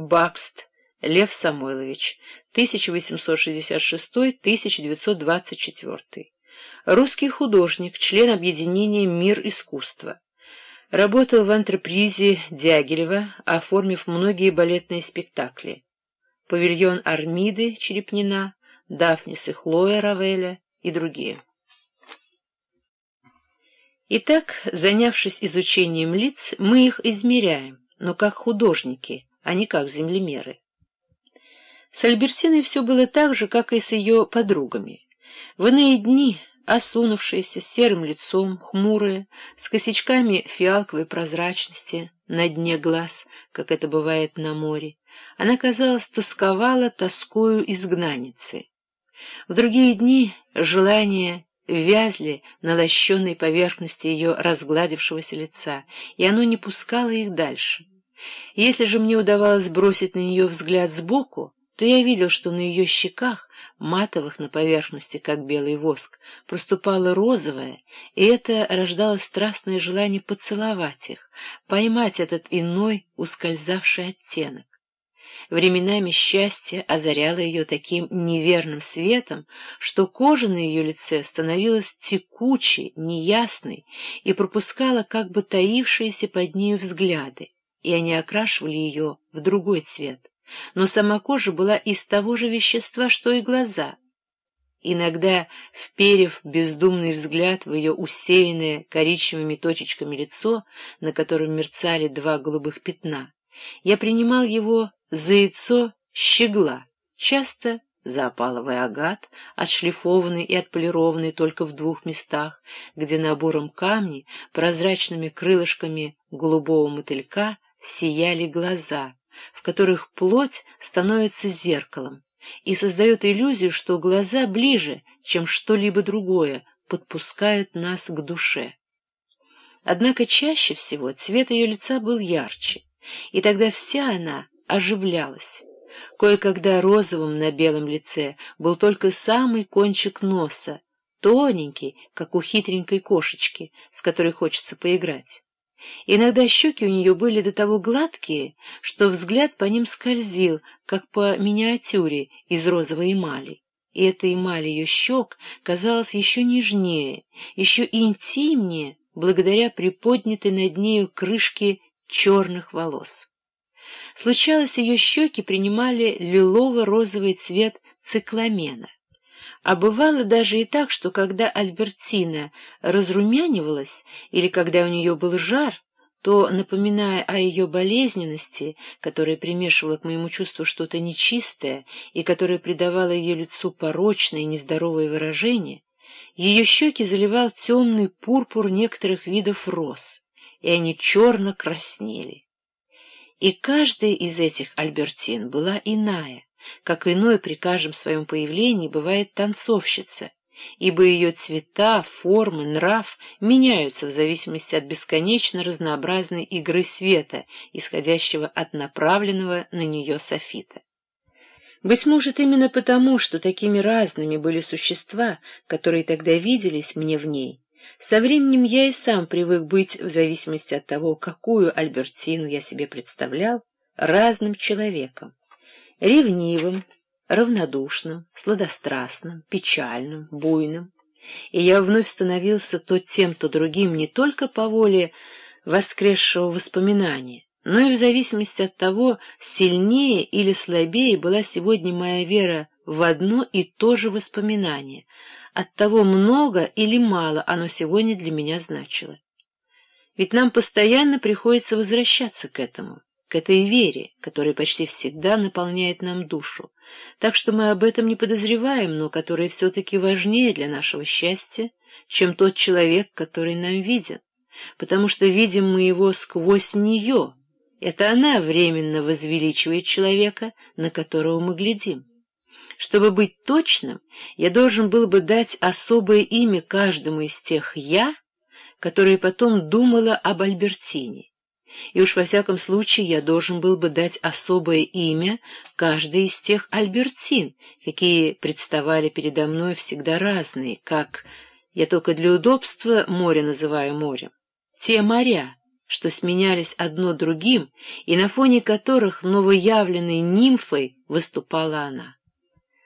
Бакст Лев Самойлович, 1866-1924. Русский художник, член объединения «Мир искусства». Работал в антрепризе Дягилева, оформив многие балетные спектакли. Павильон Армиды Черепнина, Дафнис и Хлоя Равеля и другие. Итак, занявшись изучением лиц, мы их измеряем, но как художники, а не как землемеры. С Альбертиной все было так же, как и с ее подругами. В иные дни, осунувшиеся, с серым лицом, хмурые, с косячками фиалковой прозрачности на дне глаз, как это бывает на море, она, казалось, тосковала тоскою изгнанницы. В другие дни желания вязли на лощенной поверхности ее разгладившегося лица, и оно не пускало их дальше. Если же мне удавалось бросить на нее взгляд сбоку, то я видел, что на ее щеках, матовых на поверхности, как белый воск, проступало розовое, и это рождало страстное желание поцеловать их, поймать этот иной, ускользавший оттенок. Временами счастье озаряло ее таким неверным светом, что кожа на ее лице становилась текучей, неясной и пропускала как бы таившиеся под нею взгляды, и они окрашивали ее в другой цвет но сама кожа была из того же вещества, что и глаза. Иногда, вперев бездумный взгляд в ее усеянное коричневыми точечками лицо, на котором мерцали два голубых пятна, я принимал его за яйцо щегла, часто за опаловый агат, отшлифованный и отполированный только в двух местах, где набором камни, прозрачными крылышками голубого мотылька сияли глаза — в которых плоть становится зеркалом и создает иллюзию, что глаза ближе, чем что-либо другое, подпускают нас к душе. Однако чаще всего цвет ее лица был ярче, и тогда вся она оживлялась. Кое-когда розовым на белом лице был только самый кончик носа, тоненький, как у хитренькой кошечки, с которой хочется поиграть. Иногда щеки у нее были до того гладкие, что взгляд по ним скользил, как по миниатюре из розовой эмали. И эта эмаль ее щек казалась еще нежнее, еще интимнее, благодаря приподнятой над нею крышке черных волос. Случалось, ее щеки принимали лилово-розовый цвет цикламена. А бывало даже и так, что когда Альбертина разрумянивалась или когда у нее был жар, то, напоминая о ее болезненности, которая примешивала к моему чувству что-то нечистое и которая придавала ее лицу порочное и нездоровое выражение, ее щеки заливал темный пурпур некоторых видов роз, и они черно краснели. И каждая из этих Альбертин была иная, как иной при каждом своем появлении бывает танцовщица, ибо ее цвета, формы, нрав меняются в зависимости от бесконечно разнообразной игры света, исходящего от направленного на нее софита. Быть может, именно потому, что такими разными были существа, которые тогда виделись мне в ней, со временем я и сам привык быть, в зависимости от того, какую Альбертину я себе представлял, разным человеком ревнивым, равнодушным, сладострастным, печальным, буйным. И я вновь становился то тем, то другим не только по воле воскресшего воспоминания, но и в зависимости от того, сильнее или слабее была сегодня моя вера в одно и то же воспоминание, от того много или мало оно сегодня для меня значило. Ведь нам постоянно приходится возвращаться к этому к этой вере, которая почти всегда наполняет нам душу, так что мы об этом не подозреваем, но которая все-таки важнее для нашего счастья, чем тот человек, который нам виден, потому что видим мы его сквозь нее. Это она временно возвеличивает человека, на которого мы глядим. Чтобы быть точным, я должен был бы дать особое имя каждому из тех «я», которые потом думала об Альбертине и уж во всяком случае я должен был бы дать особое имя каждой из тех Альбертин, какие представали передо мной всегда разные, как, я только для удобства море называю морем, те моря, что сменялись одно другим и на фоне которых новоявленной нимфой выступала она.